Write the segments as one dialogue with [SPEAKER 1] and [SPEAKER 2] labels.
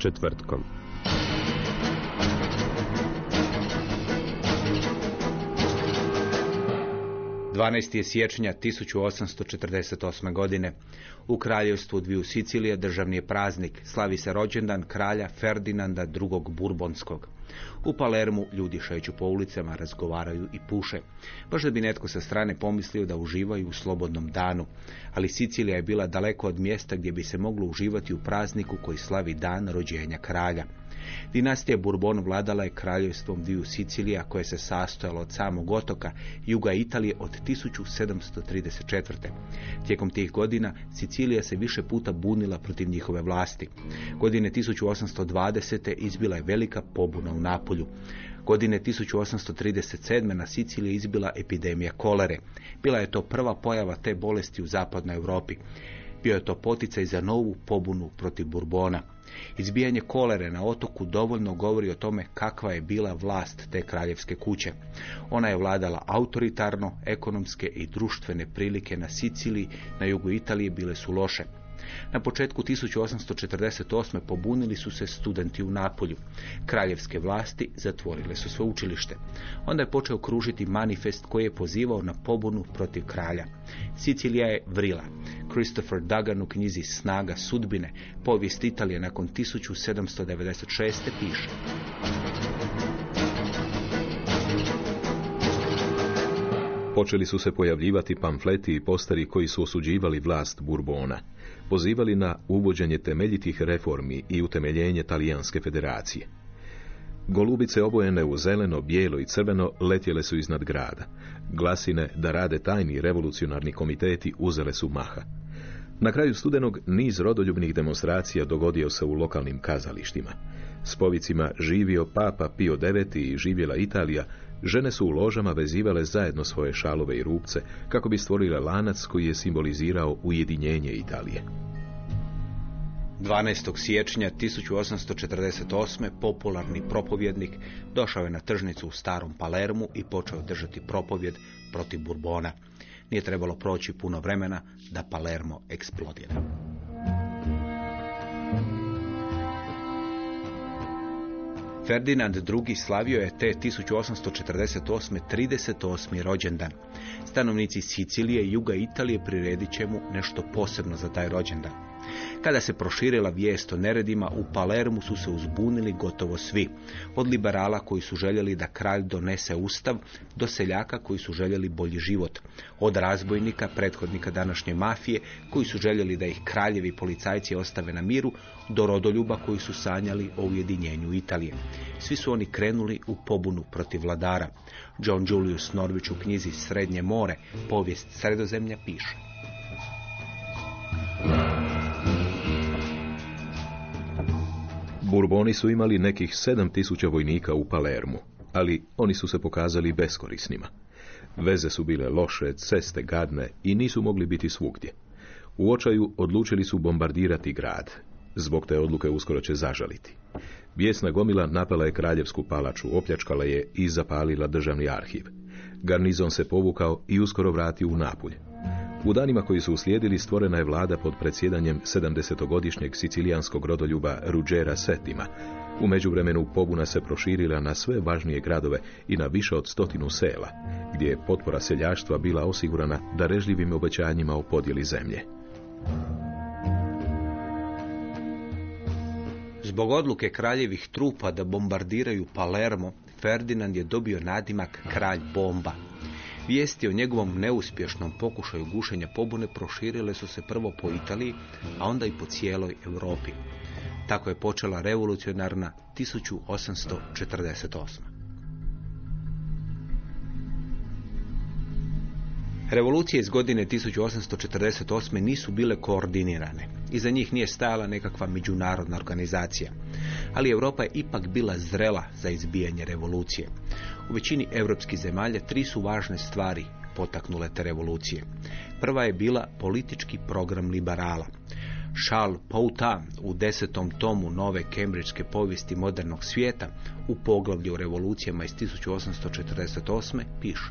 [SPEAKER 1] Četvrtkom.
[SPEAKER 2] Dvanaest je siječnja 1848. godine. U kraljevstvu dviju Sicilije državni je praznik. Slavi se rođendan kralja Ferdinanda II. Burbonskog. U Palermu ljudi šeću po ulicama, razgovaraju i puše. Baš da bi netko sa strane pomislio da uživaju u slobodnom danu. Ali Sicilija je bila daleko od mjesta gdje bi se moglo uživati u prazniku koji slavi dan rođenja kralja. Dinastija Bourbon vladala je kraljevstvom dviju Sicilija koje se sastojalo od samog otoka juga Italije od 1734. Tijekom tih godina Sicilija se više puta bunila protiv njihove vlasti. Godine 1820. izbila je velika pobuna u Napolju. Godine 1837. na Siciliji izbila epidemija kolere. Bila je to prva pojava te bolesti u zapadnoj Europi. Bio je to poticaj za novu pobunu protiv Burbona. Izbijanje kolere na otoku dovoljno govori o tome kakva je bila vlast te kraljevske kuće. Ona je vladala autoritarno, ekonomske i društvene prilike na Siciliji, na jugu Italije bile su loše. Na početku 1848. pobunili su se studenti u Napolju. Kraljevske vlasti zatvorile su sveučilište. Onda je počeo kružiti manifest koji je pozivao na pobunu protiv kralja. Sicilija je vrila. Christopher Duggan u knjizi Snaga sudbine, povijest Italije nakon 1796. piše.
[SPEAKER 3] Počeli su se pojavljivati pamfleti i postari koji su osuđivali vlast Burbona. Pozivali na uvođenje temeljitih reformi i utemeljenje Talijanske federacije. Golubice obojene u zeleno, bijelo i crveno letjele su iznad grada. Glasine da rade tajni revolucionarni komiteti uzele su maha. Na kraju studenog niz rodoljubnih demonstracija dogodio se u lokalnim kazalištima. S povicima živio Papa Pio IX i živjela Italija, žene su u ložama vezivale zajedno svoje šalove i rupce kako bi stvorile lanac koji je simbolizirao ujedinjenje Italije.
[SPEAKER 2] 12. siječnja 1848. popularni propovjednik došao je na tržnicu u starom Palermu i počeo držati propovjed protiv Burbona. Nije trebalo proći puno vremena da Palermo eksplodira. Ferdinand II. slavio je te 1848. 38. rođendan. Stanovnici Sicilije i juga Italije priredit će mu nešto posebno za taj rođendan. Kada se proširila vijest o neredima, u Palermu su se uzbunili gotovo svi. Od liberala koji su željeli da kralj donese ustav, do seljaka koji su željeli bolji život. Od razbojnika, prethodnika današnje mafije, koji su željeli da ih kraljevi policajci ostave na miru, do rodoljuba koji su sanjali o ujedinjenju Italije. Svi su oni krenuli u pobunu protiv vladara. John Julius Norvić u knjizi Srednje more, povijest sredozemlja piše.
[SPEAKER 3] Burboni su imali nekih 7000 vojnika u Palermu, ali oni su se pokazali beskorisnima. Veze su bile loše, ceste gadne i nisu mogli biti svugdje. U očaju odlučili su bombardirati grad. Zbog te odluke uskoro će zažaliti. Bijesna gomila napala je kraljevsku palaču, opljačkala je i zapalila državni arhiv. Garnizon se povukao i uskoro vratio u Napulj. U danima koji su uslijedili stvorena je vlada pod predsjedanjem 70-godišnjeg sicilijanskog rodoljuba Ruđera Setima. U međuvremenu pobuna se proširila na sve važnije gradove i na više od stotinu sela, gdje je potpora seljaštva bila osigurana darežljivim obećanjima o podjeli zemlje.
[SPEAKER 2] Zbog odluke kraljevih trupa da bombardiraju Palermo, Ferdinand je dobio nadimak kralj bomba. Vijesti o njegovom neuspješnom pokušaju gušenja pobune proširile su se prvo po Italiji, a onda i po cijeloj Europi. Tako je počela revolucionarna 1848. Revolucije iz godine 1848. nisu bile koordinirane. Iza njih nije stajala nekakva međunarodna organizacija. Ali Europa je ipak bila zrela za izbijanje revolucije. U većini europskih zemalja tri su važne stvari potaknule te revolucije. Prva je bila politički program liberala. Charles Pouta u desetom tomu nove kembridžske povijesti modernog svijeta u poglavlju o revolucijama iz 1848. piše.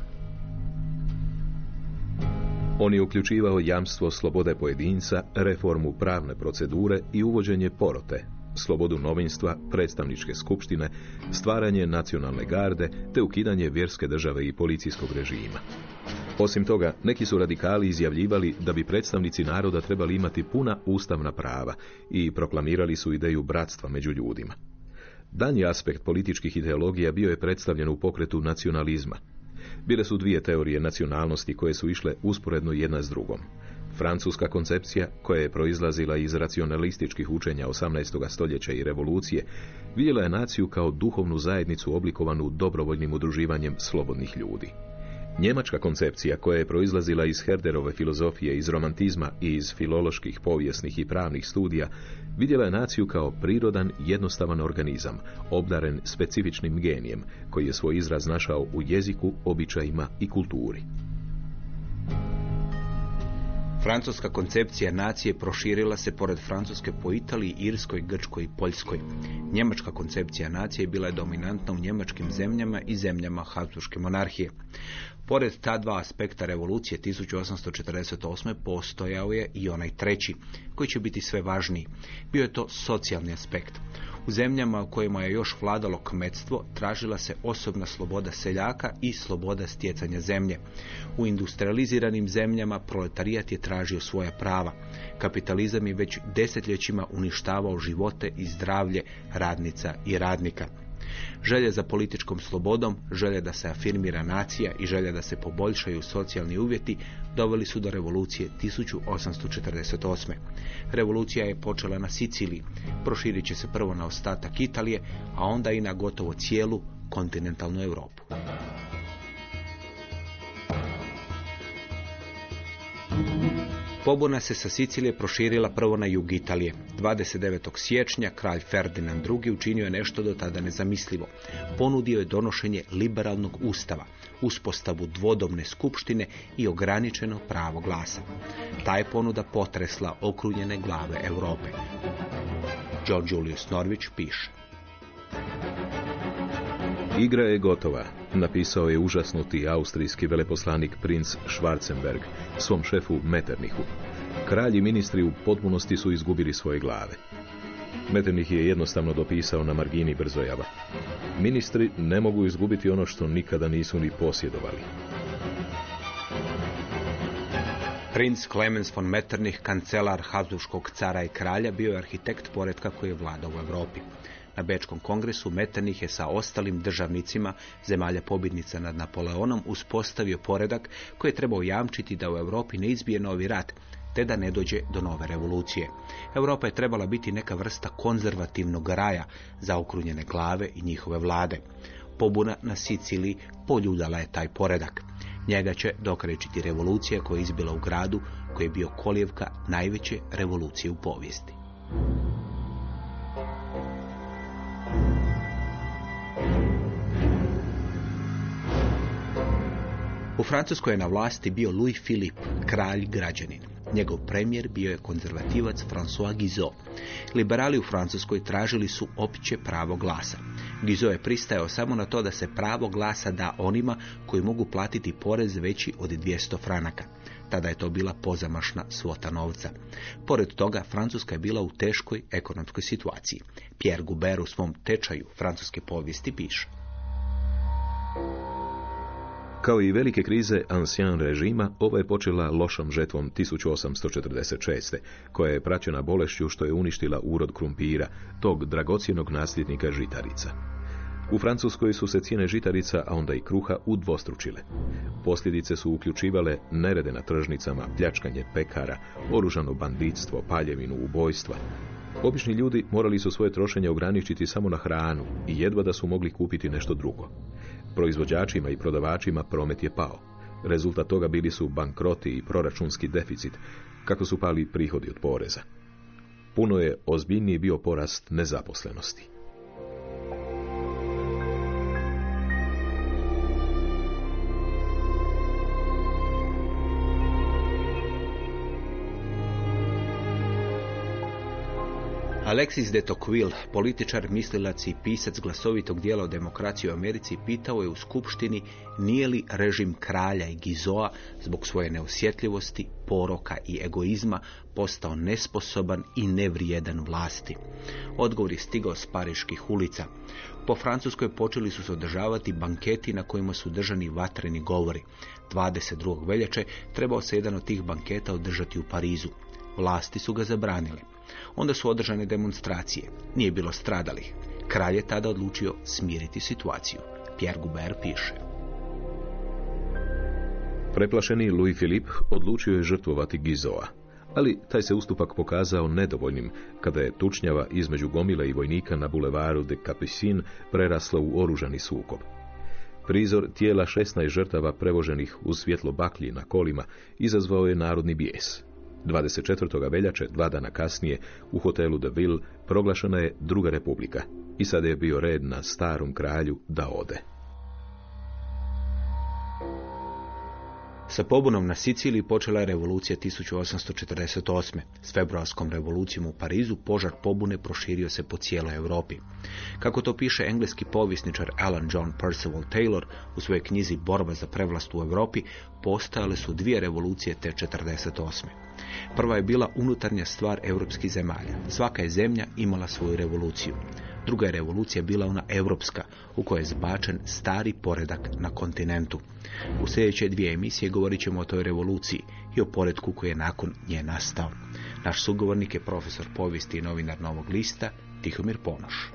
[SPEAKER 3] On je uključivao jamstvo slobode pojedinca, reformu pravne procedure i uvođenje porote, slobodu novinstva, predstavničke skupštine, stvaranje nacionalne garde te ukidanje vjerske države i policijskog režima. Osim toga, neki su radikali izjavljivali da bi predstavnici naroda trebali imati puna ustavna prava i proklamirali su ideju bratstva među ljudima. Danji aspekt političkih ideologija bio je predstavljen u pokretu nacionalizma, Bile su dvije teorije nacionalnosti koje su išle usporedno jedna s drugom. Francuska koncepcija, koja je proizlazila iz racionalističkih učenja 18. stoljeća i revolucije, vidjela je naciju kao duhovnu zajednicu oblikovanu dobrovoljnim udruživanjem slobodnih ljudi. Njemačka koncepcija koja je proizlazila iz Herderove filozofije, iz romantizma i iz filoloških, povijesnih i pravnih studija, vidjela je naciju kao prirodan, jednostavan organizam, obdaren specifičnim genijem, koji je svoj izraz našao u jeziku, običajima i kulturi.
[SPEAKER 2] Francuska koncepcija nacije proširila se pored Francuske po Italiji, Irskoj, Grčkoj i Poljskoj. Njemačka koncepcija nacije bila je dominantna u njemačkim zemljama i zemljama Habsburške monarhije. Pored ta dva aspekta revolucije 1848. postojao je i onaj treći, koji će biti sve važniji. Bio je to socijalni aspekt. U zemljama u kojima je još vladalo kmetstvo tražila se osobna sloboda seljaka i sloboda stjecanja zemlje. U industrializiranim zemljama proletarijat je tražio svoja prava. Kapitalizam je već desetljećima uništavao živote i zdravlje radnica i radnika. Želje za političkom slobodom, želje da se afirmira nacija i želje da se poboljšaju socijalni uvjeti doveli su do revolucije 1848. Revolucija je počela na Siciliji, proširit će se prvo na ostatak Italije, a onda i na gotovo cijelu kontinentalnu Europu. Pobuna se sa Sicilije proširila prvo na jug Italije. 29. siječnja kralj Ferdinand II. učinio je nešto do tada nezamislivo. Ponudio je donošenje liberalnog ustava, uspostavu dvodobne skupštine i ograničeno pravo glasa. Ta je ponuda potresla okrunjene glave Europe. John Julius Norvić piše.
[SPEAKER 3] Igra je gotova, napisao je užasnuti austrijski veleposlanik princ Schwarzenberg svom šefu Metternichu. Kralji ministri u potpunosti su izgubili svoje glave. Metternich je jednostavno dopisao na margini brzojava. Ministri ne mogu izgubiti ono što nikada nisu ni posjedovali.
[SPEAKER 2] Princ Clemens von Metternich, kancelar Habsburškog cara i kralja, bio je arhitekt poredka koji je vladao u Europi. Na Bečkom kongresu Metternich je sa ostalim državnicima zemalja pobjednica nad Napoleonom uspostavio poredak koji je trebao jamčiti da u Europi ne izbije novi rat, te da ne dođe do nove revolucije. Europa je trebala biti neka vrsta konzervativnog raja za okrunjene glave i njihove vlade. Pobuna na Siciliji poljudala je taj poredak. Njega će dokrećiti revolucija koja je izbila u gradu koji je bio kolijevka najveće revolucije u povijesti. U Francuskoj je na vlasti bio Louis Philippe, kralj građanin. Njegov premijer bio je konzervativac François Guizot. Liberali u Francuskoj tražili su opće pravo glasa. Guizot je pristajao samo na to da se pravo glasa da onima koji mogu platiti porez veći od 200 franaka. Tada je to bila pozamašna svota novca. Pored toga, Francuska je bila u teškoj ekonomskoj situaciji. Pierre Goubert u svom tečaju francuske povijesti piše.
[SPEAKER 3] Kao i velike krize ancien režima, ova je počela lošom žetvom 1846. koja je praćena bolešću što je uništila urod krumpira, tog dragocjenog nasljednika žitarica. U Francuskoj su se cijene žitarica, a onda i kruha, udvostručile. Posljedice su uključivale nerede na tržnicama, pljačkanje pekara, oružano banditstvo, paljevinu, ubojstva. Obični ljudi morali su svoje trošenje ograničiti samo na hranu i jedva da su mogli kupiti nešto drugo. Proizvođačima i prodavačima promet je pao. Rezultat toga bili su bankroti i proračunski deficit, kako su pali prihodi od poreza. Puno je ozbiljniji bio porast nezaposlenosti.
[SPEAKER 2] Alexis de Tocqueville, političar, mislilac i pisac glasovitog dijela o demokraciji u Americi, pitao je u skupštini nije li režim kralja i gizoa zbog svoje neosjetljivosti, poroka i egoizma postao nesposoban i nevrijedan vlasti. Odgovor je stigao s pariških ulica. Po Francuskoj počeli su se održavati banketi na kojima su držani vatreni govori. 22. veljače trebao se jedan od tih banketa održati u Parizu. Vlasti su ga zabranile. Onda su održane demonstracije. Nije bilo stradalih. Kralj je tada odlučio smiriti situaciju. Pierre Goubert piše.
[SPEAKER 3] Preplašeni Louis Philippe odlučio je žrtvovati Gizoa, ali taj se ustupak pokazao nedovoljnim kada je tučnjava između gomile i vojnika na bulevaru de Capucine prerasla u oružani sukob. Prizor tijela 16 žrtava prevoženih u svjetlo baklji na kolima izazvao je narodni bijes. 24. veljače, dva dana kasnije, u hotelu de Ville proglašena je druga republika i sada je bio red na starom kralju da ode.
[SPEAKER 2] Sa pobunom na Siciliji počela je revolucija 1848. S februarskom revolucijom u Parizu požar pobune proširio se po cijeloj Europi. Kako to piše engleski povjesničar Alan John Percival Taylor u svojoj knjizi Borba za prevlast u Europi, postojale su dvije revolucije te 48. Prva je bila unutarnja stvar europskih zemalja. Svaka je zemlja imala svoju revoluciju. Druga je revolucija bila ona europska, u kojoj je zbačen stari poredak na kontinentu. U sljedeće dvije emisije govorit ćemo o toj revoluciji i o poredku koji je nakon nje nastao. Naš sugovornik je profesor povijesti i novinar Novog lista Tihomir Ponoš.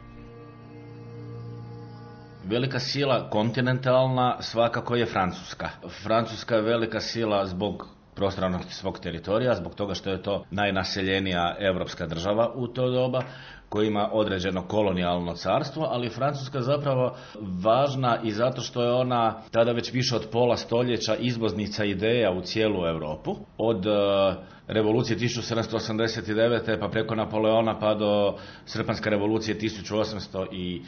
[SPEAKER 4] Velika sila kontinentalna svakako je Francuska. Francuska je velika sila zbog prostranosti svog teritorija, zbog toga što je to najnaseljenija europska država u to doba, koji ima određeno kolonijalno carstvo, ali Francuska je zapravo važna i zato što je ona tada već više od pola stoljeća izvoznica ideja u cijelu Europu. Od e, revolucije 1789. pa preko Napoleona pa do Srpanske revolucije 1830.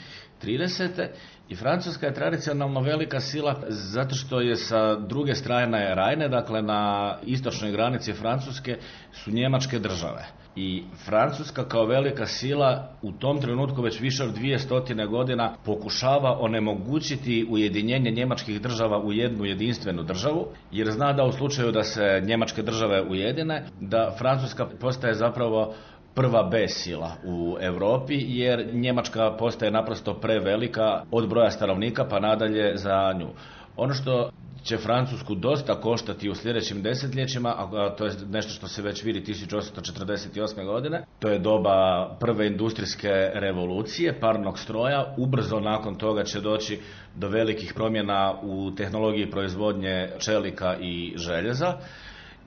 [SPEAKER 4] I Francuska je tradicionalno velika sila zato što je sa druge strane Rajne, dakle na istočnoj granici Francuske su njemačke države. I Francuska kao velika sila u tom trenutku već više od dvije stotine godina pokušava onemogućiti ujedinjenje njemačkih država u jednu jedinstvenu državu, jer zna da u slučaju da se njemačke države ujedine, da Francuska postaje zapravo prva B sila u Europi jer Njemačka postaje naprosto prevelika od broja stanovnika pa nadalje za nju. Ono što će Francusku dosta koštati u sljedećim desetljećima, a to je nešto što se već vidi 1848. godine. To je doba prve industrijske revolucije, parnog stroja. Ubrzo nakon toga će doći do velikih promjena u tehnologiji proizvodnje čelika i željeza.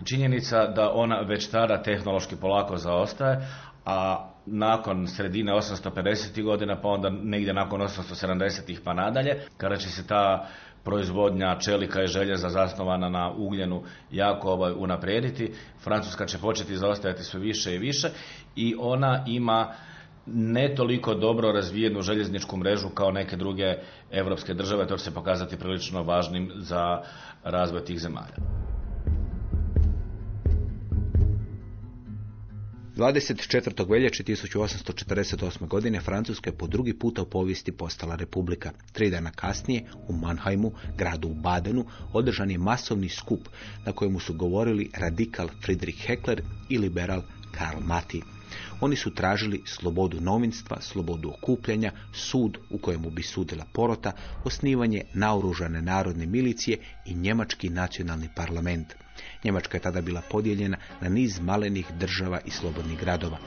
[SPEAKER 4] Činjenica da ona već tada tehnološki polako zaostaje, a nakon sredine 850. godina, pa onda negdje nakon 870. pa nadalje, kada će se ta proizvodnja čelika i željeza zasnovana na ugljenu jako ovaj unaprijediti. Francuska će početi zaostajati sve više i više i ona ima ne toliko dobro razvijenu željezničku mrežu kao neke druge europske države, to će se pokazati prilično važnim za razvoj tih zemalja.
[SPEAKER 2] 24. veljače 1848. godine Francuska je po drugi puta u povijesti postala republika. Tri dana kasnije u Mannheimu, gradu u Badenu, održan je masovni skup na kojemu su govorili radikal Friedrich Heckler i liberal Karl Mati. Oni su tražili slobodu novinstva, slobodu okupljanja, sud u kojemu bi sudila porota, osnivanje naoružane narodne milicije i njemački nacionalni parlament. Njemačka je tada bila podijeljena na niz malenih država i slobodnih gradova.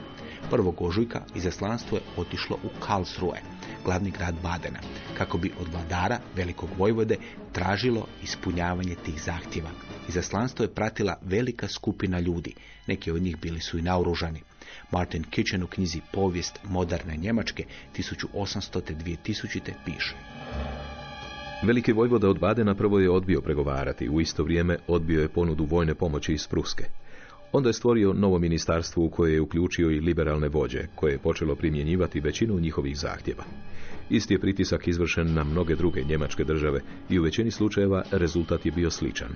[SPEAKER 2] Prvog ožujka izaslanstvo je otišlo u Karlsruhe, glavni grad Badena, kako bi od vladara velikog vojvode tražilo ispunjavanje tih zahtjeva. Izaslanstvo je pratila velika skupina ljudi, neki od njih bili su i naoružani. Martin Kitchen u knjizi Povijest moderne Njemačke 1800. 2000. piše.
[SPEAKER 3] Veliki vojvoda od Badena prvo je odbio pregovarati, u isto vrijeme odbio je ponudu vojne pomoći iz Pruske. Onda je stvorio novo ministarstvo u koje je uključio i liberalne vođe, koje je počelo primjenjivati većinu njihovih zahtjeva. Isti je pritisak izvršen na mnoge druge njemačke države i u većini slučajeva rezultat je bio sličan.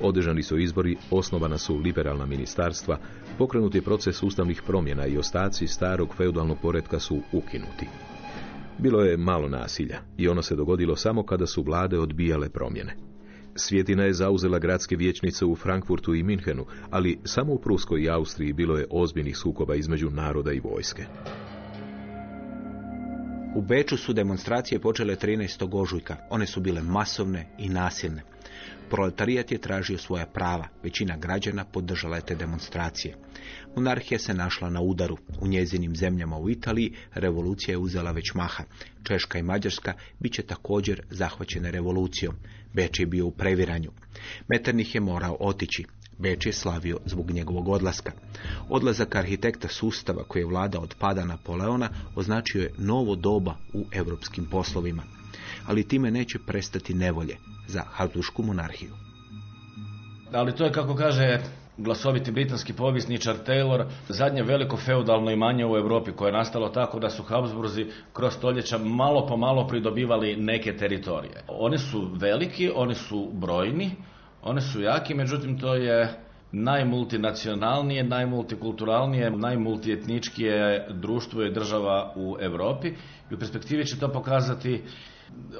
[SPEAKER 3] Održani su izbori, osnovana su liberalna ministarstva, pokrenut je proces ustavnih promjena i ostaci starog feudalnog poretka su ukinuti. Bilo je malo nasilja i ono se dogodilo samo kada su vlade odbijale promjene. Svjetina je zauzela gradske vijećnice u Frankfurtu i Minhenu, ali samo u Pruskoj i Austriji bilo je ozbiljnih sukoba između naroda i vojske.
[SPEAKER 2] U Beču su demonstracije počele 13. ožujka. One su bile masovne i nasilne. Proletarijat je tražio svoja prava. Većina građana podržala je te demonstracije. Monarhija se našla na udaru. U njezinim zemljama u Italiji revolucija je uzela već maha. Češka i Mađarska bit će također zahvaćene revolucijom. Beč je bio u previranju. Meternih je morao otići. Beč je slavio zbog njegovog odlaska. Odlazak arhitekta sustava koji je vlada od pada Napoleona označio je novo doba u europskim poslovima. Ali time neće prestati nevolje za Habsburgsku monarhiju.
[SPEAKER 4] Ali to je, kako kaže glasoviti britanski povjesničar Taylor, zadnje veliko feudalno imanje u Europi koje je nastalo tako da su Habsburzi kroz stoljeća malo po malo pridobivali neke teritorije. Oni su veliki, oni su brojni, oni su jaki, međutim to je najmultinacionalnije, najmultikulturalnije, najmultietničkije društvo i država u Europi i u perspektivi će to pokazati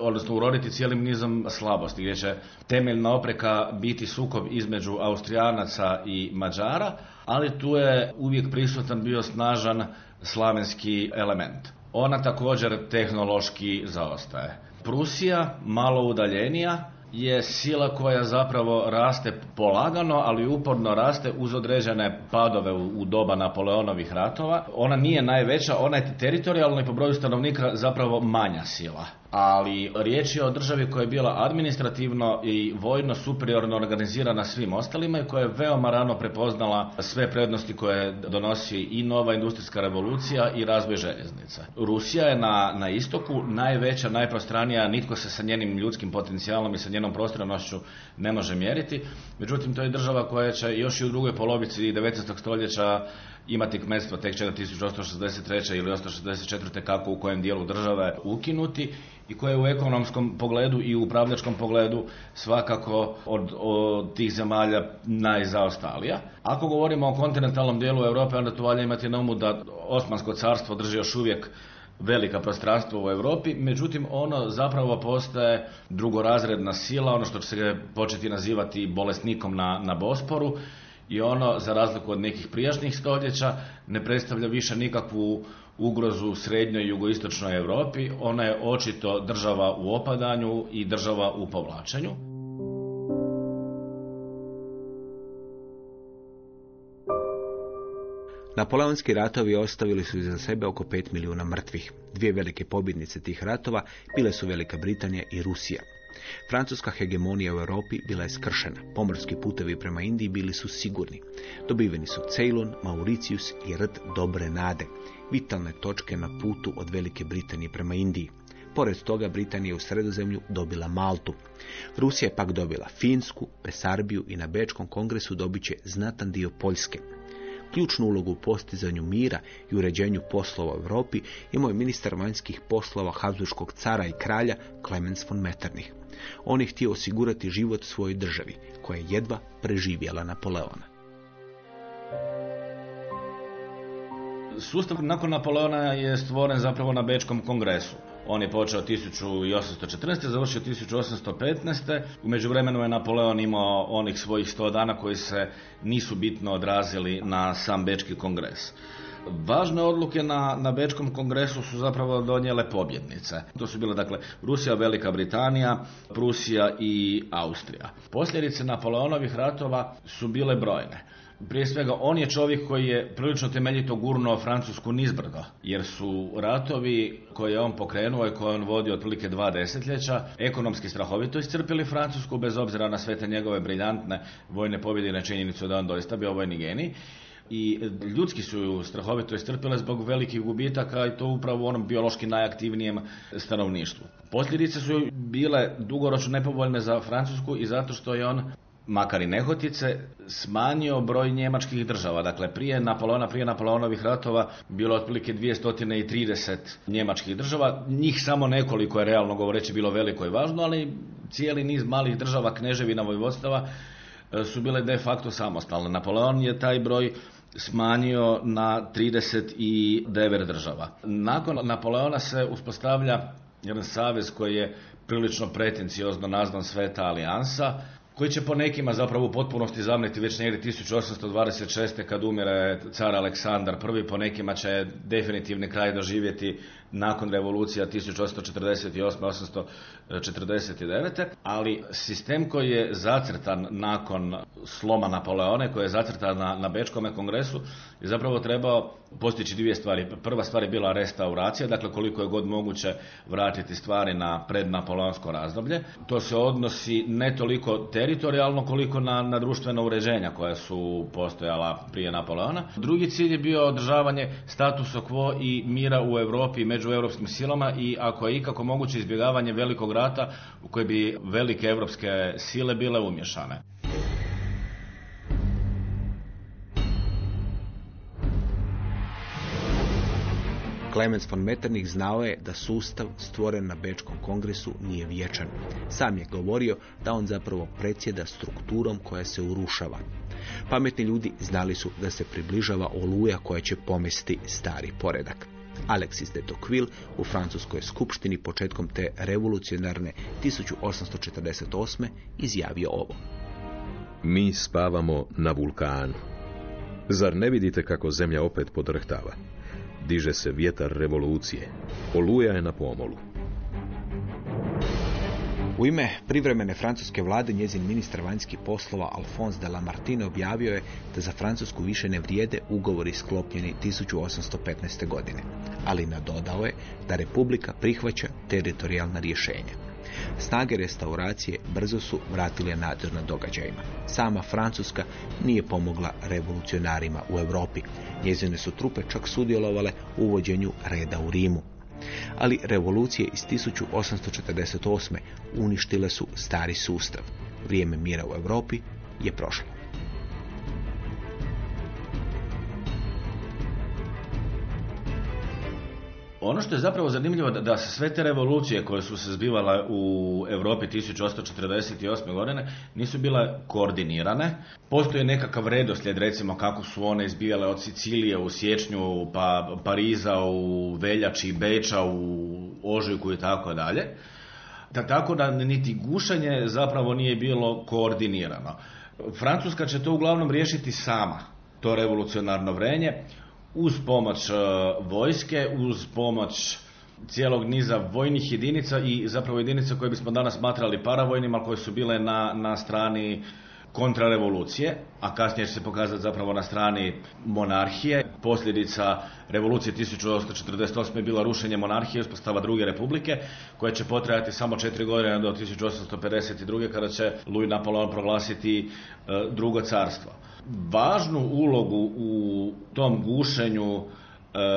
[SPEAKER 4] odnosno uroditi cijelim nizom slabosti, gdje će temeljna opreka biti sukob između Austrijanaca i Mađara, ali tu je uvijek prisutan bio snažan slavenski element. Ona također tehnološki zaostaje. Prusija, malo udaljenija, je sila koja zapravo raste polagano, ali uporno raste uz određene padove u doba Napoleonovih ratova. Ona nije najveća, ona je teritorijalno i po broju stanovnika zapravo manja sila ali riječ je o državi koja je bila administrativno i vojno superiorno organizirana svim ostalima i koja je veoma rano prepoznala sve prednosti koje donosi i nova industrijska revolucija i razvoj željeznica. Rusija je na, na istoku najveća, najprostranija, nitko se sa njenim ljudskim potencijalom i sa njenom prostornošću ne može mjeriti, međutim to je država koja će još i u drugoj polovici 19. stoljeća imati kmetstvo tek će 1863. ili 1864. kako u kojem dijelu države ukinuti i koje u ekonomskom pogledu i u upravljačkom pogledu svakako od, od tih zemalja najzaostalija. Ako govorimo o kontinentalnom dijelu Europe, onda tu valja imati na umu da Osmansko carstvo drži još uvijek velika prostranstva u Europi, međutim ono zapravo postaje drugorazredna sila, ono što će se početi nazivati bolesnikom na, na Bosporu i ono, za razliku od nekih prijašnjih stoljeća, ne predstavlja više nikakvu ugrozu srednjoj i jugoistočnoj Europi. Ona je očito država u opadanju i država u povlačenju.
[SPEAKER 2] Napoleonski ratovi ostavili su iza sebe oko 5 milijuna mrtvih. Dvije velike pobjednice tih ratova bile su Velika Britanija i Rusija. Francuska hegemonija u Europi bila je skršena. Pomorski putevi prema Indiji bili su sigurni. Dobiveni su Ceylon, Mauricius i rt Dobre Nade, vitalne točke na putu od Velike Britanije prema Indiji. Pored toga Britanija u sredozemlju dobila Maltu. Rusija je pak dobila Finsku, Pesarbiju i na Bečkom kongresu dobit će znatan dio Poljske. Ključnu ulogu u postizanju mira i uređenju poslova u Europi imao je ministar vanjskih poslova Habsburgskog cara i kralja Clemens von Metternich. On je htio osigurati život svojoj državi, koja je jedva preživjela Napoleona.
[SPEAKER 4] Sustav nakon Napoleona je stvoren zapravo na Bečkom kongresu. On je počeo 1814. završio 1815. U međuvremenu je Napoleon imao onih svojih sto dana koji se nisu bitno odrazili na sam Bečki kongres. Važne odluke na, na Bečkom kongresu su zapravo donijele pobjednice. To su bile dakle Rusija, Velika Britanija, Prusija i Austrija. Posljedice Napoleonovih ratova su bile brojne. Prije svega, on je čovjek koji je prilično temeljito gurnuo Francusku nizbrdo, jer su ratovi koje je on pokrenuo i koje on vodio otprilike dva desetljeća, ekonomski strahovito iscrpili Francusku, bez obzira na sve te njegove briljantne vojne pobjede i na činjenicu da on doista bio vojni genij i ljudski su ju strahovito istrpile zbog velikih gubitaka i to upravo u onom biološki najaktivnijem stanovništvu. Posljedice su bile dugoročno nepovoljne za Francusku i zato što je on makar i nehotice, smanjio broj njemačkih država. Dakle, prije Napoleona, prije Napoleonovih ratova bilo otprilike 230 njemačkih država. Njih samo nekoliko je realno govoreći bilo veliko i važno, ali cijeli niz malih država, kneževina, vojvodstava e, su bile de facto samostalne. Napoleon je taj broj smanjio na 39 država. Nakon Napoleona se uspostavlja jedan savez koji je prilično pretenciozno nazvan Sveta alijansa, koji će po nekima zapravo u potpunosti zamniti već negdje 1826. kad umire car Aleksandar I, po nekima će definitivni kraj doživjeti nakon revolucija 1848. 1849. Ali sistem koji je zacrtan nakon sloma Napoleone, koji je zacrtan na, na Bečkome kongresu, je zapravo trebao postići dvije stvari. Prva stvar je bila restauracija, dakle koliko je god moguće vratiti stvari na prednapoleonsko razdoblje. To se odnosi ne toliko teritorijalno koliko na, na društvena uređenja koja su postojala prije Napoleona. Drugi cilj je bio održavanje statusa quo i mira u Europi među europskim silama i ako je ikako moguće izbjegavanje velikog rata u koji bi velike europske sile bile umješane.
[SPEAKER 2] Clemens von Metternich znao je da sustav stvoren na Bečkom kongresu nije vječan. Sam je govorio da on zapravo predsjeda strukturom koja se urušava. Pametni ljudi znali su da se približava oluja koja će pomesti stari poredak. Alexis de Tocqueville u francuskoj skupštini početkom te revolucionarne 1848. izjavio ovo.
[SPEAKER 3] Mi spavamo na vulkanu. Zar ne vidite kako zemlja opet podrhtava? Diže se vjetar revolucije. Oluja je na pomolu.
[SPEAKER 2] U ime privremene francuske vlade njezin ministar vanjskih poslova Alphonse de Lamartine objavio je da za Francusku više ne vrijede ugovori sklopljeni 1815. godine, ali nadodao je da Republika prihvaća teritorijalna rješenja. Snage restauracije brzo su vratile nadzor nad događajima. Sama Francuska nije pomogla revolucionarima u Europi. Njezine su trupe čak sudjelovale u uvođenju reda u Rimu. Ali revolucije iz 1848. uništile su stari sustav. Vrijeme mira u Europi je prošlo.
[SPEAKER 4] Ono što je zapravo zanimljivo da, da se sve te revolucije koje su se zbivale u Europi 1848. godine nisu bile koordinirane. Postoji nekakav redoslijed recimo kako su one izbijale od Sicilije u siječnju, pa Pariza u veljači, Beča u ožujku i tako dalje. Da tako da niti gušanje zapravo nije bilo koordinirano. Francuska će to uglavnom riješiti sama, to revolucionarno vrenje uz pomoć e, vojske, uz pomoć cijelog niza vojnih jedinica i zapravo jedinica koje bismo danas smatrali paravojnim, ali koje su bile na, na strani kontrarevolucije, a kasnije će se pokazati zapravo na strani monarhije. Posljedica revolucije 1848. je bila rušenje monarhije i uspostava druge republike, koja će potrajati samo četiri godine do 1852. kada će Louis Napoleon proglasiti e, drugo carstvo važnu ulogu u tom gušenju e,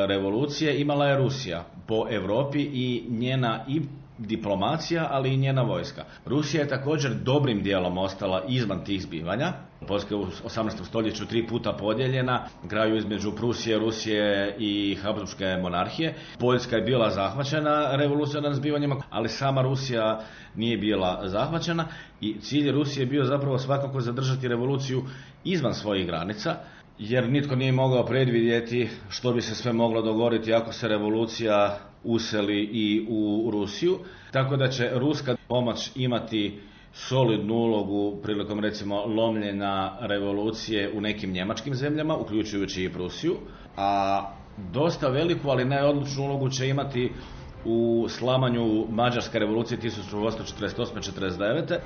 [SPEAKER 4] revolucije imala je Rusija po Europi i njena i diplomacija, ali i njena vojska. Rusija je također dobrim dijelom ostala izvan tih zbivanja. Poljska je u 18. stoljeću tri puta podijeljena, kraju između Prusije, Rusije i Habsburgske monarhije. Poljska je bila zahvaćena revolucionarnim zbivanjima, ali sama Rusija nije bila zahvaćena i cilj Rusije je bio zapravo svakako zadržati revoluciju izvan svojih granica, jer nitko nije mogao predvidjeti što bi se sve moglo dogoditi ako se revolucija useli i u Rusiju, tako da će ruska pomoć imati solidnu ulogu prilikom recimo lomljenja revolucije u nekim njemačkim zemljama, uključujući i Prusiju, a dosta veliku, ali najodlučnu ulogu će imati u slamanju Mađarske revolucije 1848-49.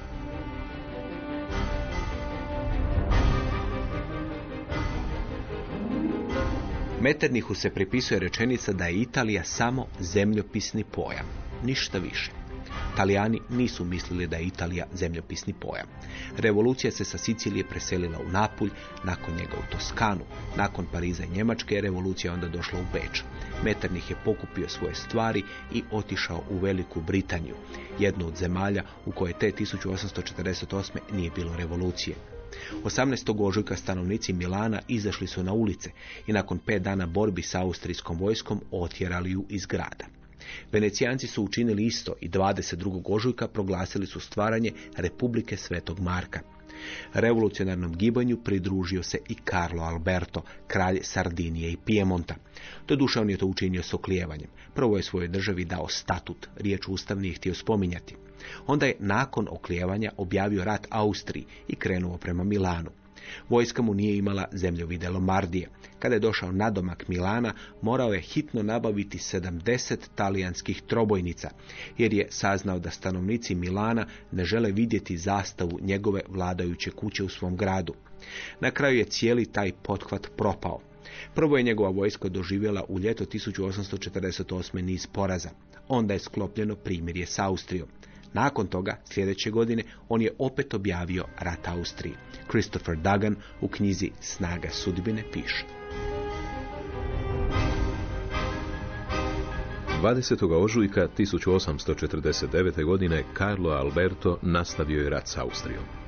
[SPEAKER 2] Metternichu se pripisuje rečenica da je Italija samo zemljopisni pojam, ništa više. Talijani nisu mislili da je Italija zemljopisni pojam. Revolucija se sa Sicilije preselila u Napulj, nakon njega u Toskanu. Nakon Pariza i Njemačke je revolucija onda došla u Beč. Metternich je pokupio svoje stvari i otišao u Veliku Britaniju, jednu od zemalja u kojoj te 1848. nije bilo revolucije. 18. ožujka stanovnici Milana izašli su na ulice i nakon pet dana borbi sa austrijskom vojskom otjerali ju iz grada. Venecijanci su učinili isto i 22. ožujka proglasili su stvaranje Republike Svetog Marka. Revolucionarnom gibanju pridružio se i Carlo Alberto, kralj Sardinije i Pijemonta. Doduše on je to učinio s oklijevanjem. Prvo je svojoj državi dao statut, riječ ustav nije htio spominjati. Onda je nakon oklijevanja objavio rat Austriji i krenuo prema Milanu. Vojska mu nije imala zemljovide Lombardije. Kada je došao nadomak Milana, morao je hitno nabaviti 70 talijanskih trobojnica, jer je saznao da stanovnici Milana ne žele vidjeti zastavu njegove vladajuće kuće u svom gradu. Na kraju je cijeli taj pothvat propao. Prvo je njegova vojska doživjela u ljeto 1848. niz poraza. Onda je sklopljeno primirje s Austrijom. Nakon toga, sljedeće godine, on je opet objavio rat Austriji. Christopher Duggan u knjizi Snaga sudbine piše.
[SPEAKER 3] 20. ožujka 1849. godine Carlo Alberto nastavio je rat s Austrijom.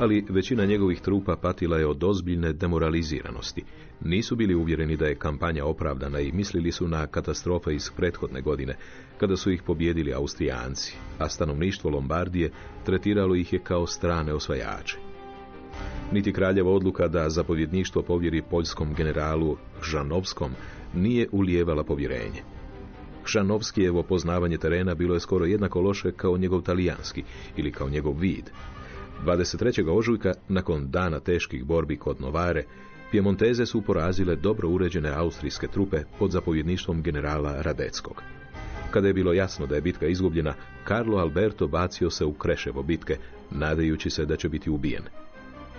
[SPEAKER 3] Ali većina njegovih trupa patila je od ozbiljne demoraliziranosti. Nisu bili uvjereni da je kampanja opravdana i mislili su na katastrofe iz prethodne godine, kada su ih pobjedili Austrijanci, a stanovništvo Lombardije tretiralo ih je kao strane osvajače. Niti kraljeva odluka da zapovjedništvo povjeri poljskom generalu Žanovskom nije ulijevala povjerenje. Žanovskijevo poznavanje terena bilo je skoro jednako loše kao njegov talijanski ili kao njegov vid. 23. ožujka, nakon dana teških borbi kod Novare, Pjemonteze su porazile dobro uređene austrijske trupe pod zapovjedništvom generala Radeckog. Kada je bilo jasno da je bitka izgubljena, Carlo Alberto bacio se u kreševo bitke, nadajući se da će biti ubijen.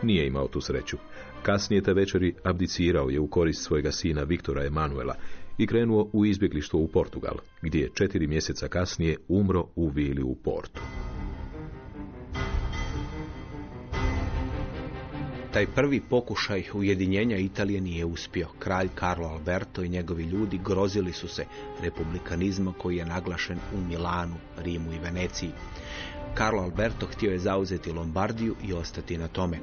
[SPEAKER 3] Nije imao tu sreću. Kasnije te večeri abdicirao je u korist svojega sina Viktora Emanuela i krenuo u izbjeglištvo u Portugal, gdje je četiri mjeseca kasnije umro u vili u Portu.
[SPEAKER 2] Taj prvi pokušaj ujedinjenja Italije nije uspio. Kralj Carlo Alberto i njegovi ljudi grozili su se republikanizma koji je naglašen u Milanu, Rimu i Veneciji. Carlo Alberto htio je zauzeti Lombardiju i ostati na tome.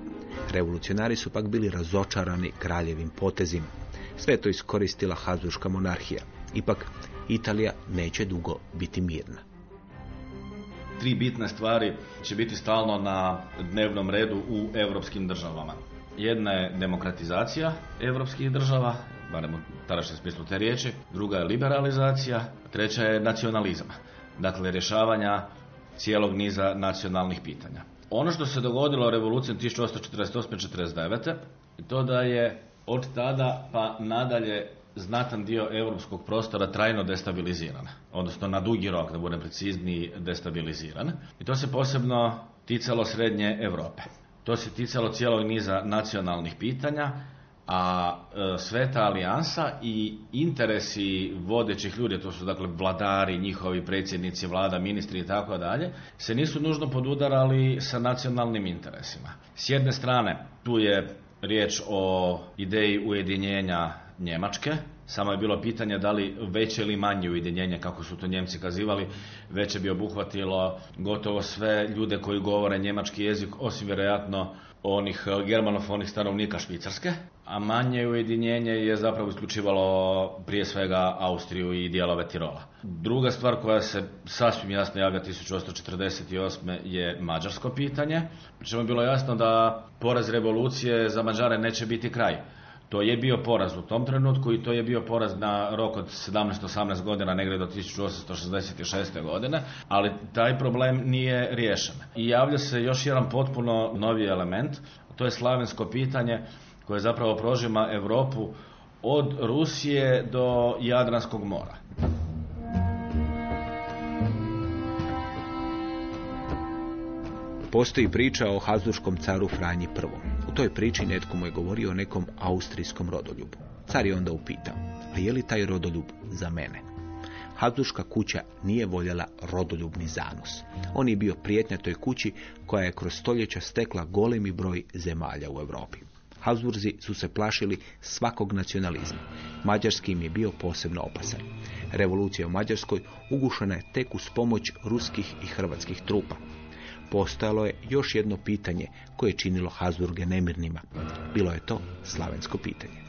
[SPEAKER 2] Revolucionari su pak bili razočarani kraljevim potezima. Sve to iskoristila Hazuška monarhija. Ipak, Italija neće dugo biti mirna.
[SPEAKER 4] Tri bitne stvari će biti stalno na dnevnom redu u europskim državama. Jedna je demokratizacija europskih država, barem u tadašnjem smislu te riječi, druga je liberalizacija, treća je nacionalizam. Dakle, rješavanja cijelog niza nacionalnih pitanja. Ono što se dogodilo revolucijom 1848-49 je to da je od tada pa nadalje znatan dio europskog prostora trajno destabiliziran, odnosno na dugi rok, da budem precizniji, destabiliziran. I to se posebno ticalo srednje Europe. To se ticalo cijelog niza nacionalnih pitanja, a e, Sveta alijansa i interesi vodećih ljudi, to su dakle vladari, njihovi predsjednici vlada, ministri i tako dalje, se nisu nužno podudarali sa nacionalnim interesima. S jedne strane, tu je riječ o ideji ujedinjenja Njemačke, samo je bilo pitanje da li veće ili manje ujedinjenje, kako su to Njemci kazivali, veće bi obuhvatilo gotovo sve ljude koji govore njemački jezik, osim vjerojatno onih germanofonih stanovnika Švicarske, a manje ujedinjenje je zapravo isključivalo prije svega Austriju i dijelove Tirola. Druga stvar koja se sasvim jasno javlja 1848. je mađarsko pitanje, čemu je bilo jasno da poraz revolucije za Mađare neće biti kraj. To je bio poraz u tom trenutku i to je bio poraz na rok od 17-18 godina, negdje do 1866. godine, ali taj problem nije riješen. I javlja se još jedan potpuno novi element, to je slavensko pitanje koje zapravo prožima Europu od Rusije do Jadranskog mora.
[SPEAKER 2] Postoji priča o Hazduškom caru Franji I. Toj priči netko mu je govorio o nekom austrijskom rodoljubu. Car je onda upitao, a je li taj rodoljub za mene? Habsburška kuća nije voljela rodoljubni zanos. On je bio prijetnja toj kući koja je kroz stoljeća stekla golemi broj zemalja u Europi. Habsburzi su se plašili svakog nacionalizma. Mađarski im je bio posebno opasan. Revolucija u Mađarskoj ugušena je tek uz pomoć ruskih i hrvatskih trupa. Postojalo je još jedno pitanje koje je činilo Habsburge nemirnima. Bilo je to slavensko pitanje.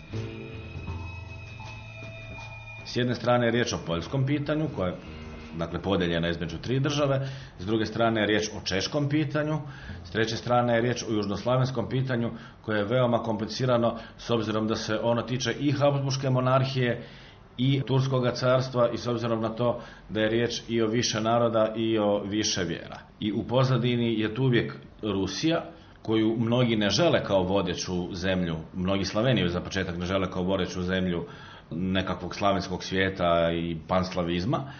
[SPEAKER 4] S jedne strane je riječ o poljskom pitanju, koje je dakle, podeljena između tri države, s druge strane je riječ o češkom pitanju, s treće strane je riječ o južnoslavenskom pitanju koje je veoma komplicirano s obzirom da se ono tiče i Habsburške monarhije i Turskoga carstva i s obzirom na to da je riječ i o više naroda i o više vjera. I u pozadini je tu uvijek Rusija, koju mnogi ne žele kao vodeću zemlju, mnogi Slaveniju za početak ne žele kao vodeću zemlju nekakvog slavenskog svijeta i panslavizma,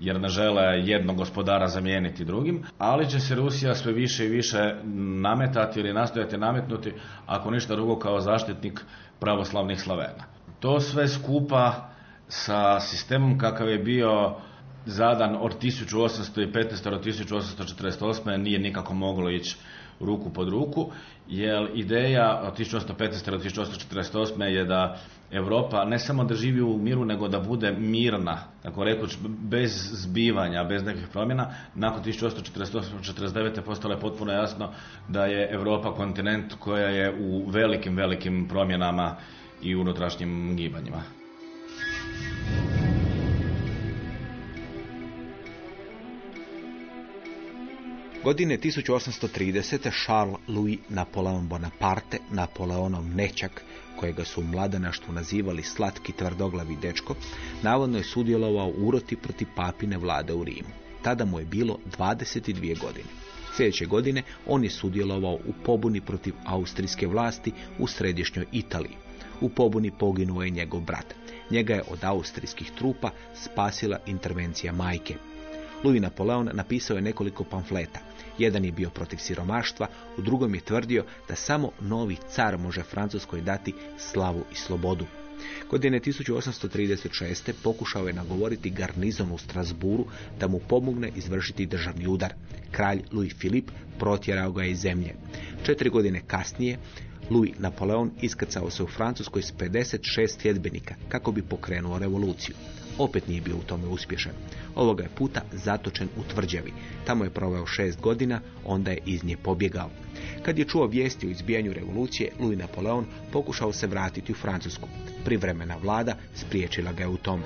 [SPEAKER 4] jer ne žele jednog gospodara zamijeniti drugim, ali će se Rusija sve više i više nametati ili nastojati nametnuti, ako ništa drugo kao zaštitnik pravoslavnih Slavena. To sve skupa sa sistemom kakav je bio zadan od 1815. do 1848. nije nikako moglo ići ruku pod ruku, jer ideja od 1815. do 1848. je da Europa ne samo da živi u miru, nego da bude mirna, tako rekuć, bez zbivanja, bez nekih promjena. Nakon 1848-49. postalo je potpuno jasno da je Europa kontinent koja je u velikim, velikim promjenama i unutrašnjim gibanjima.
[SPEAKER 2] Godine 1830. Charles Louis Napoleon Bonaparte, Napoleonov nečak, kojega su u mladanaštvu nazivali slatki tvrdoglavi dečko, navodno je sudjelovao u uroti protiv papine vlade u Rimu. Tada mu je bilo 22 godine. Sljedeće godine on je sudjelovao u pobuni protiv austrijske vlasti u središnjoj Italiji. U pobuni poginuo je njegov brat. Njega je od austrijskih trupa spasila intervencija majke. Louis Napoleon napisao je nekoliko pamfleta. Jedan je bio protiv siromaštva, u drugom je tvrdio da samo novi car može Francuskoj dati slavu i slobodu. Godine 1836. pokušao je nagovoriti garnizon u Strasburu da mu pomogne izvršiti državni udar. Kralj Louis Philippe protjerao ga iz zemlje. Četiri godine kasnije Louis Napoleon iskrcao se u Francuskoj s 56 sljedbenika kako bi pokrenuo revoluciju. Opet nije bio u tome uspješan. Ovoga je puta zatočen u tvrđavi. Tamo je proveo šest godina, onda je iz nje pobjegao. Kad je čuo vijesti o izbijanju revolucije, Louis Napoleon pokušao se vratiti u Francusku. Privremena vlada spriječila ga je u tome.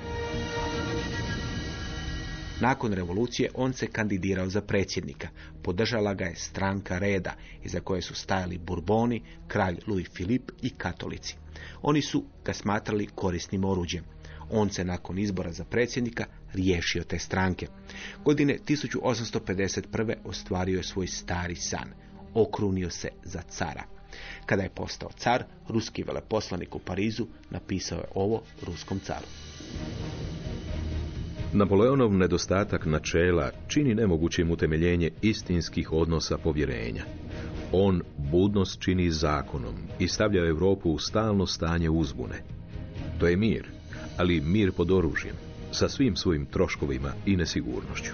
[SPEAKER 2] Nakon revolucije on se kandidirao za predsjednika. Podržala ga je stranka reda, iza koje su stajali Burboni, kralj Louis Philippe i katolici. Oni su ga smatrali korisnim oruđem. On se nakon izbora za predsjednika riješio te stranke. Godine 1851. ostvario je svoj stari san. Okrunio se za cara. Kada je postao car, ruski veleposlanik u Parizu napisao je ovo ruskom caru.
[SPEAKER 3] Napoleonov nedostatak načela čini nemogućim utemeljenje istinskih odnosa povjerenja. On budnost čini zakonom i stavlja Europu u stalno stanje uzbune. To je mir, ali mir pod oružjem, sa svim svojim troškovima i nesigurnošću.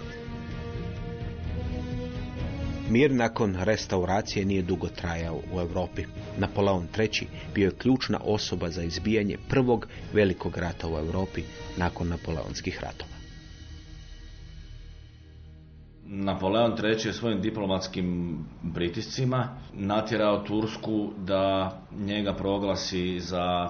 [SPEAKER 2] Mir nakon restauracije nije dugo trajao u Europi. Napoleon III. bio je ključna osoba za izbijanje prvog velikog rata u Europi nakon napoleonskih ratova.
[SPEAKER 4] Napoleon III. je svojim diplomatskim pritiscima natjerao Tursku da njega proglasi za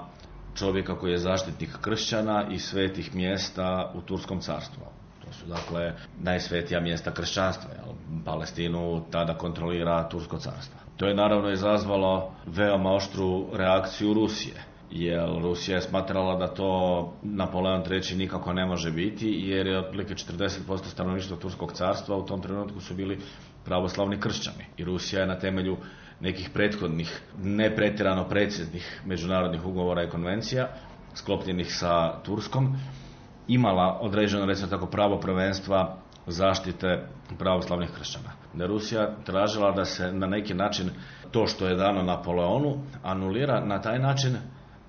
[SPEAKER 4] čovjeka koji je zaštitnik kršćana i svetih mjesta u Turskom carstvu. To su dakle najsvetija mjesta kršćanstva. Jel? Palestinu tada kontrolira Tursko carstvo. To je naravno izazvalo veoma oštru reakciju Rusije jer Rusija je smatrala da to Napoleon III nikako ne može biti jer je otprilike 40% stanovništva Turskog carstva u tom trenutku su bili pravoslavni kršćani i Rusija je na temelju nekih prethodnih nepretjerano preciznih međunarodnih ugovora i konvencija sklopljenih sa Turskom imala određeno recimo tako pravo prvenstva zaštite pravoslavnih kršćana. Da Rusija tražila da se na neki način to što je dano Napoleonu anulira na taj način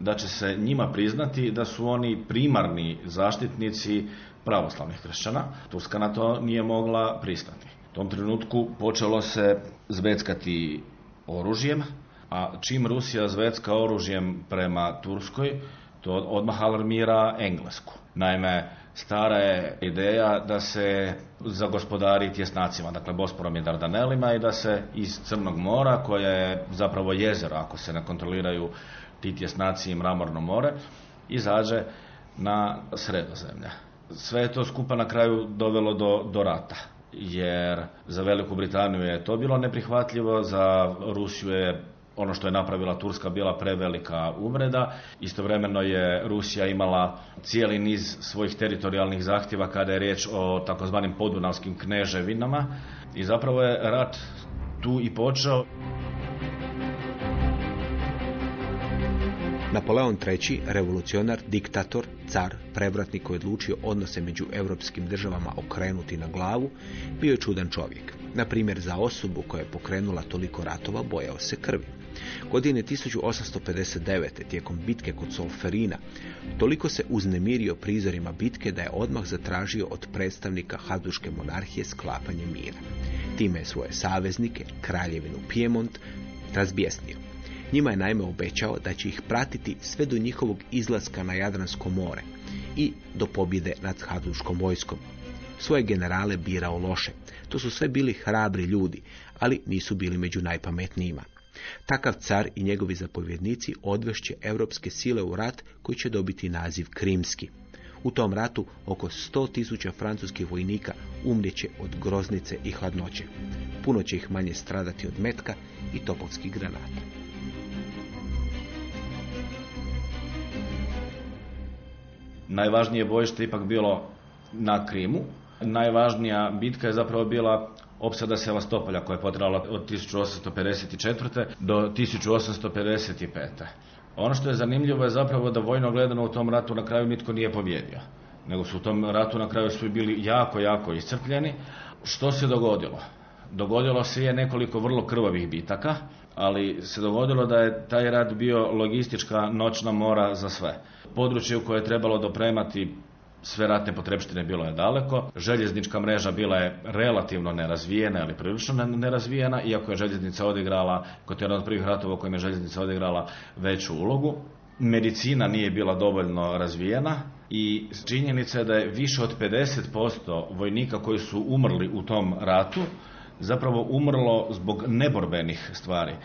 [SPEAKER 4] da će se njima priznati da su oni primarni zaštitnici pravoslavnih kršćana. Turska na to nije mogla pristati. U tom trenutku počelo se zveckati oružjem, a čim Rusija zvecka oružjem prema Turskoj, to odmah alarmira Englesku. Naime, stara je ideja da se zagospodari tjesnacima, dakle Bosporom i Dardanelima i da se iz Crnog mora, koje je zapravo jezero ako se ne kontroliraju ti tjesnaci i mramorno more, izađe na sredozemlje. Sve je to skupa na kraju dovelo do, do rata jer za Veliku Britaniju je to bilo neprihvatljivo, za Rusiju je ono što je napravila Turska bila prevelika uvreda. Istovremeno je Rusija imala cijeli niz svojih teritorijalnih zahtjeva kada je riječ o takozvanim podunavskim kneževinama i zapravo je rat tu i počeo.
[SPEAKER 2] Napoleon III, revolucionar, diktator, car, prevratnik koji je odlučio odnose među europskim državama okrenuti na glavu, bio je čudan čovjek. Na primjer, za osobu koja je pokrenula toliko ratova bojao se krvi. Godine 1859. tijekom bitke kod Solferina toliko se uznemirio prizorima bitke da je odmah zatražio od predstavnika Habsburške monarhije sklapanje mira. Time je svoje saveznike, kraljevinu Piemont, razbjesnio. Njima je naime obećao da će ih pratiti sve do njihovog izlaska na Jadransko more i do pobjede nad Habsburškom vojskom. Svoje generale birao loše. To su sve bili hrabri ljudi, ali nisu bili među najpametnijima. Takav car i njegovi zapovjednici odvešće europske sile u rat koji će dobiti naziv Krimski. U tom ratu oko 100.000 francuskih vojnika umrijeće od groznice i hladnoće. Puno će ih manje stradati od metka i topovskih granata.
[SPEAKER 4] Najvažnije bojište ipak bilo na Krimu. Najvažnija bitka je zapravo bila opsada Sevastopolja koja je potrala od 1854. do 1855. Ono što je zanimljivo je zapravo da vojno gledano u tom ratu na kraju nitko nije pobjedio. Nego su u tom ratu na kraju svi bili jako, jako iscrpljeni. Što se dogodilo? Dogodilo se je nekoliko vrlo krvavih bitaka, ali se dogodilo da je taj rat bio logistička noćna mora za sve. Područje u koje je trebalo dopremati sve ratne potrebštine bilo je daleko, željeznička mreža bila je relativno nerazvijena ili prilično nerazvijena, iako je željeznica odigrala, kod je jedan od prvih ratova u kojem je željeznica odigrala veću ulogu. Medicina nije bila dovoljno razvijena i činjenica je da je više od 50% vojnika koji su umrli u tom ratu zapravo umrlo zbog neborbenih stvari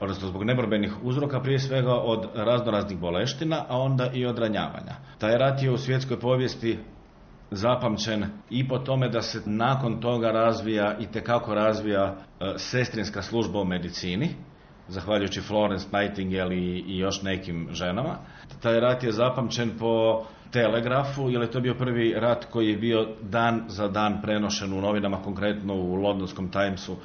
[SPEAKER 4] odnosno zbog neborbenih uzroka, prije svega od raznoraznih boleština, a onda i od ranjavanja. Taj rat je u svjetskoj povijesti zapamćen i po tome da se nakon toga razvija i tekako razvija e, sestrinska služba u medicini, zahvaljujući Florence Nightingale i, i još nekim ženama. Taj rat je zapamćen po telegrafu, jer je to bio prvi rat koji je bio dan za dan prenošen u novinama, konkretno u londonskom Timesu,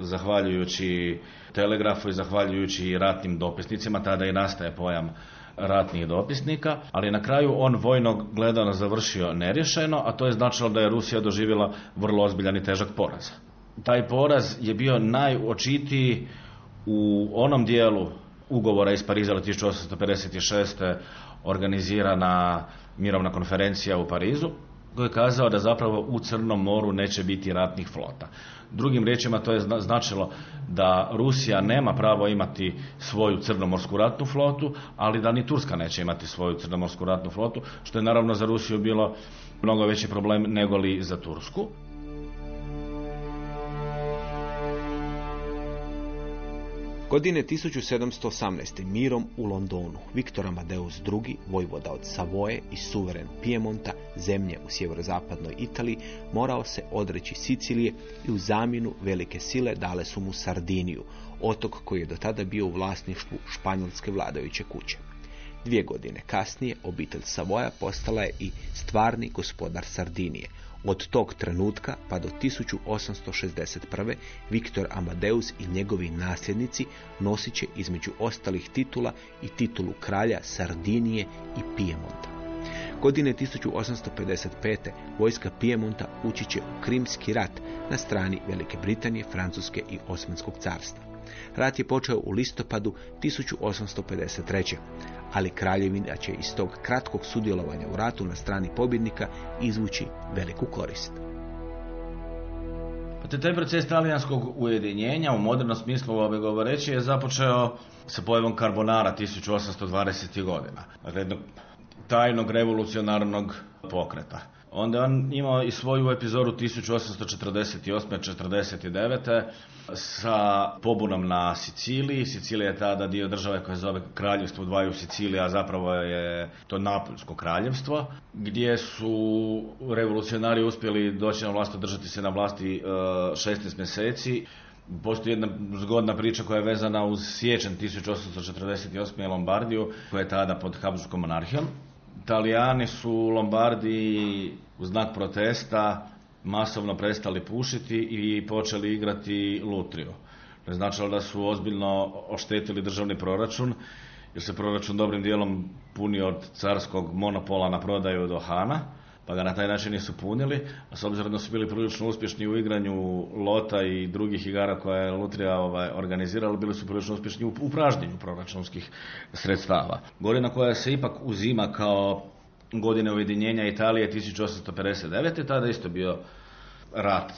[SPEAKER 4] zahvaljujući telegrafu i zahvaljujući ratnim dopisnicima, tada i nastaje pojam ratnih dopisnika, ali na kraju on vojno gledano završio nerješeno, a to je značilo da je Rusija doživjela vrlo ozbiljan i težak poraz. Taj poraz je bio najočitiji u onom dijelu ugovora iz Pariza 1856. organizirana mirovna konferencija u Parizu, koji je kazao da zapravo u Crnom moru neće biti ratnih flota. Drugim riječima to je značilo da Rusija nema pravo imati svoju crnomorsku ratnu flotu, ali da ni Turska neće imati svoju crnomorsku ratnu flotu, što je naravno za Rusiju bilo mnogo veći problem nego li za Tursku.
[SPEAKER 2] Godine 1718. mirom u Londonu Viktor Amadeus II, vojvoda od Savoje i suveren Piemonta, zemlje u sjeverozapadnoj Italiji, morao se odreći Sicilije i u zamjenu velike sile dale su mu Sardiniju, otok koji je do tada bio u vlasništvu španjolske vladajuće kuće. Dvije godine kasnije obitelj Savoja postala je i stvarni gospodar Sardinije, od tog trenutka pa do 1861. Viktor Amadeus i njegovi nasljednici nosit će između ostalih titula i titulu kralja Sardinije i Pijemonta. Godine 1855. vojska Pijemonta ući će u Krimski rat na strani Velike Britanije, Francuske i Osmanskog carstva. Rat je počeo u listopadu 1853. Ali kraljevina će iz tog kratkog sudjelovanja u ratu na strani pobjednika izvući veliku korist.
[SPEAKER 4] Te taj proces talijanskog ujedinjenja u modernom smislu ove govoreći je započeo sa pojavom karbonara 1820. godina. Dakle, jednog tajnog revolucionarnog pokreta. Onda je on imao i svoju epizodu 1848-49 sa pobunom na Siciliji. Sicilija je tada dio države koja se zove kraljevstvo dvaju Sicilija, a zapravo je to Napoljsko kraljevstvo, gdje su revolucionari uspjeli doći na vlast, držati se na vlasti 16 mjeseci. Postoji jedna zgodna priča koja je vezana uz siječanj 1848. Lombardiju, koja je tada pod Habsburgskom monarhijom. Italijani su u Lombardiji u znak protesta masovno prestali pušiti i počeli igrati lutriju. To je značilo da su ozbiljno oštetili državni proračun, jer se proračun dobrim dijelom puni od carskog monopola na prodaju do Hana, pa ga na taj način nisu punili, a s obzirom da su bili prilično uspješni u igranju lota i drugih igara koje je Lutrija ovaj, organizirala, bili su prilično uspješni u upražnjenju proračunskih sredstava. Godina koja se ipak uzima kao godine ujedinjenja Italije 1859. tada isto bio rat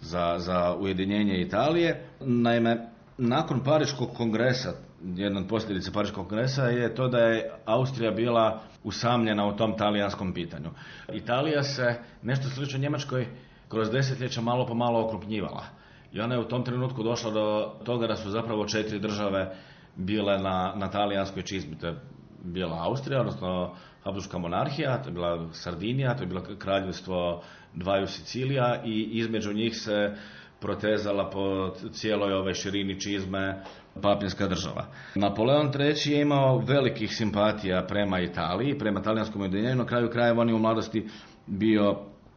[SPEAKER 4] za, za ujedinjenje Italije. Naime, nakon Pariškog kongresa, jedna od posljedica Pariškog kongresa je to da je Austrija bila usamljena u tom talijanskom pitanju. Italija se, nešto slično Njemačkoj, kroz desetljeća malo po malo okrupnjivala. I ona je u tom trenutku došla do toga da su zapravo četiri države bile na, na talijanskoj čizmi. To je bila Austrija, odnosno Habsburgska monarhija, to je bila Sardinija, to je bilo kraljevstvo dvaju Sicilija i između njih se protezala po cijeloj ove širini čizme papinska država. Napoleon III je imao velikih simpatija prema Italiji, prema talijanskom ujedinjenju, na kraju krajeva on je u mladosti bio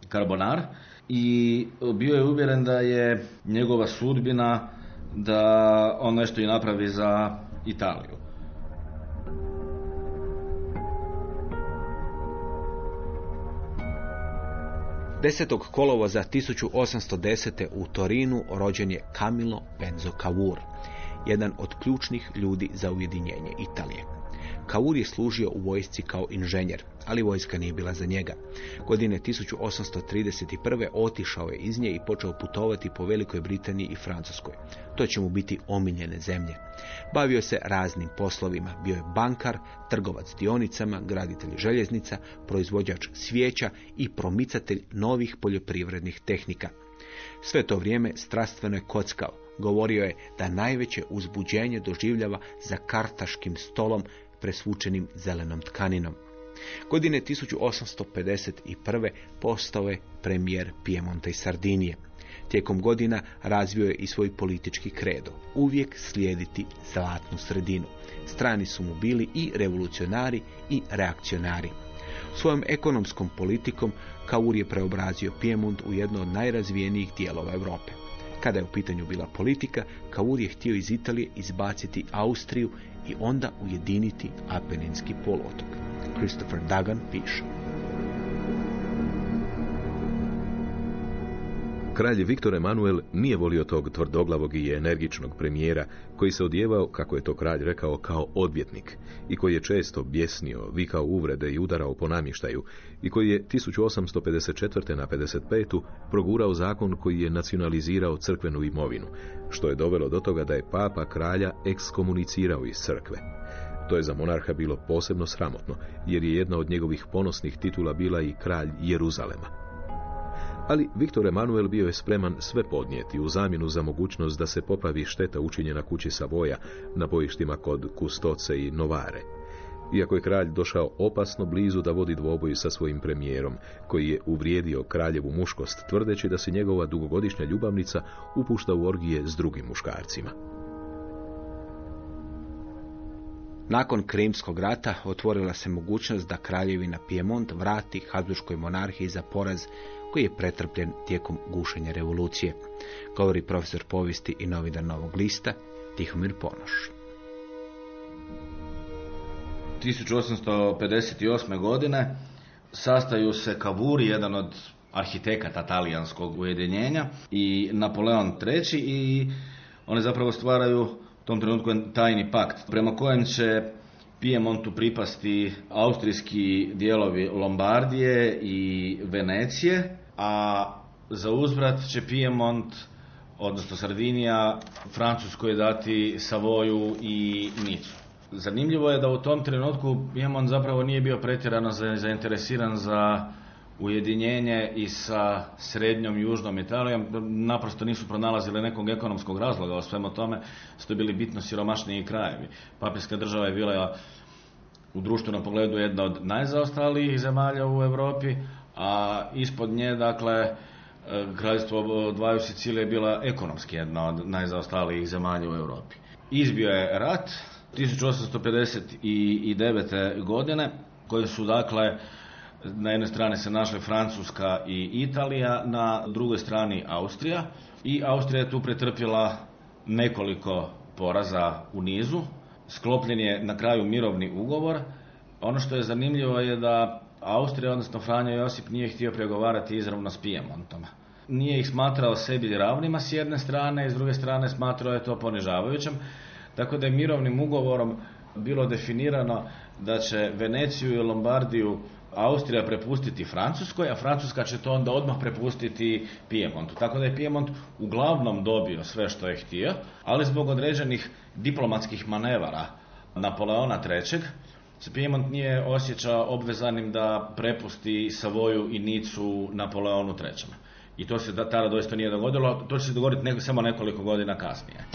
[SPEAKER 4] karbonar i bio je uvjeren da je njegova sudbina da on nešto i napravi za Italiju.
[SPEAKER 2] 10. kolovoza 1810. u Torinu rođen je Camilo Benzo Cavour, jedan od ključnih ljudi za ujedinjenje Italije. Cavour je služio u vojsci kao inženjer, ali vojska nije bila za njega. Godine 1831. otišao je iz nje i počeo putovati po Velikoj Britaniji i Francuskoj. To će mu biti omiljene zemlje. Bavio se raznim poslovima. Bio je bankar, trgovac dionicama, graditelj željeznica, proizvođač svijeća i promicatelj novih poljoprivrednih tehnika. Sve to vrijeme strastveno je kockao. Govorio je da najveće uzbuđenje doživljava za kartaškim stolom presvučenim zelenom tkaninom. Godine 1851. postao je premijer Piemonta i Sardinije. Tijekom godina razvio je i svoj politički kredo, uvijek slijediti zlatnu sredinu. Strani su mu bili i revolucionari i reakcionari. Svojom ekonomskom politikom Kaur je preobrazio Piemont u jedno od najrazvijenijih dijelova Europe. Kada je u pitanju bila politika, Kaur je htio iz Italije izbaciti Austriju i onda ujediniti Apeninski poluotok. Christopher Dagan piše.
[SPEAKER 3] Kralj Viktor Emanuel nije volio tog tvrdoglavog i energičnog premijera koji se odjevao, kako je to kralj rekao, kao odvjetnik i koji je često bjesnio, vikao uvrede i udarao po namještaju i koji je 1854. na 55. progurao zakon koji je nacionalizirao crkvenu imovinu, što je dovelo do toga da je papa kralja ekskomunicirao iz crkve. To je za monarha bilo posebno sramotno, jer je jedna od njegovih ponosnih titula bila i kralj Jeruzalema. Ali Viktor Emanuel bio je spreman sve podnijeti u zamjenu za mogućnost da se popravi šteta učinjena kući Savoja na bojištima kod Kustoce i Novare. Iako je kralj došao opasno blizu da vodi dvoboj sa svojim premijerom, koji je uvrijedio kraljevu muškost, tvrdeći da se njegova dugogodišnja ljubavnica upušta u orgije s drugim muškarcima.
[SPEAKER 2] Nakon Krimskog rata otvorila se mogućnost da kraljevina Piemont vrati Habsburgskoj monarhiji za poraz koji je pretrpljen tijekom gušenja revolucije, govori profesor povijesti i novinar Novog lista Tihomir Ponoš.
[SPEAKER 4] 1858. godine sastaju se Kavuri, jedan od arhitekata talijanskog ujedinjenja i Napoleon III i One zapravo stvaraju u tom trenutku tajni pakt prema kojem će Pijemontu pripasti austrijski dijelovi Lombardije i Venecije, a za uzvrat će Pijemont, odnosno Sardinija, Francuskoj dati Savoju i Nicu. Zanimljivo je da u tom trenutku Pijemont zapravo nije bio pretjerano za- zainteresiran za ujedinjenje i sa srednjom i južnom Italijom, naprosto nisu pronalazili nekog ekonomskog razloga o svemu tome, su bili bitno siromašniji krajevi. Papirska država je bila u društvenom pogledu jedna od najzaostalijih zemalja u Europi, a ispod nje, dakle, e, kraljevstvo dvaju Sicilije je bila ekonomski jedna od najzaostalijih zemalja u Europi. Izbio je rat 1859. godine, koje su, dakle, na jednoj strani se našle Francuska i Italija, na drugoj strani Austrija i Austrija je tu pretrpjela nekoliko poraza u nizu. Sklopljen je na kraju mirovni ugovor. Ono što je zanimljivo je da Austrija, odnosno Franjo Josip, nije htio pregovarati izravno s Pijemontom. Nije ih smatrao sebi ravnima s jedne strane i s druge strane smatrao je to ponižavajućem. Tako da je mirovnim ugovorom bilo definirano da će Veneciju i Lombardiju Austrija prepustiti Francuskoj, a Francuska će to onda odmah prepustiti Pijemontu. Tako da je Pijemont uglavnom dobio sve što je htio, ali zbog određenih diplomatskih manevara Napoleona III se Pijemont nije osjećao obvezanim da prepusti Savoju i Nicu Napoleonu III. I to se da- tada doista nije dogodilo, to će se dogoditi samo nekoliko godina kasnije.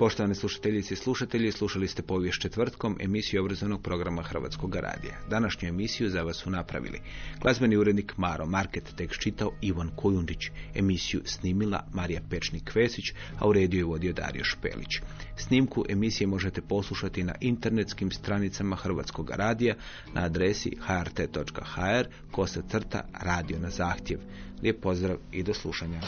[SPEAKER 2] Poštovane slušateljice i slušatelji, slušali ste povijest četvrtkom emisiju obrazovnog programa Hrvatskog radija. Današnju emisiju za vas su napravili glazbeni urednik Maro Market, tekst čitao Ivan Kojundić, emisiju snimila Marija Pečnik-Vesić, a u rediju je vodio Dario Špelić. Snimku emisije možete poslušati na internetskim stranicama Hrvatskog radija na adresi hrt.hr kosa crta radio na zahtjev. Lijep pozdrav i do slušanja.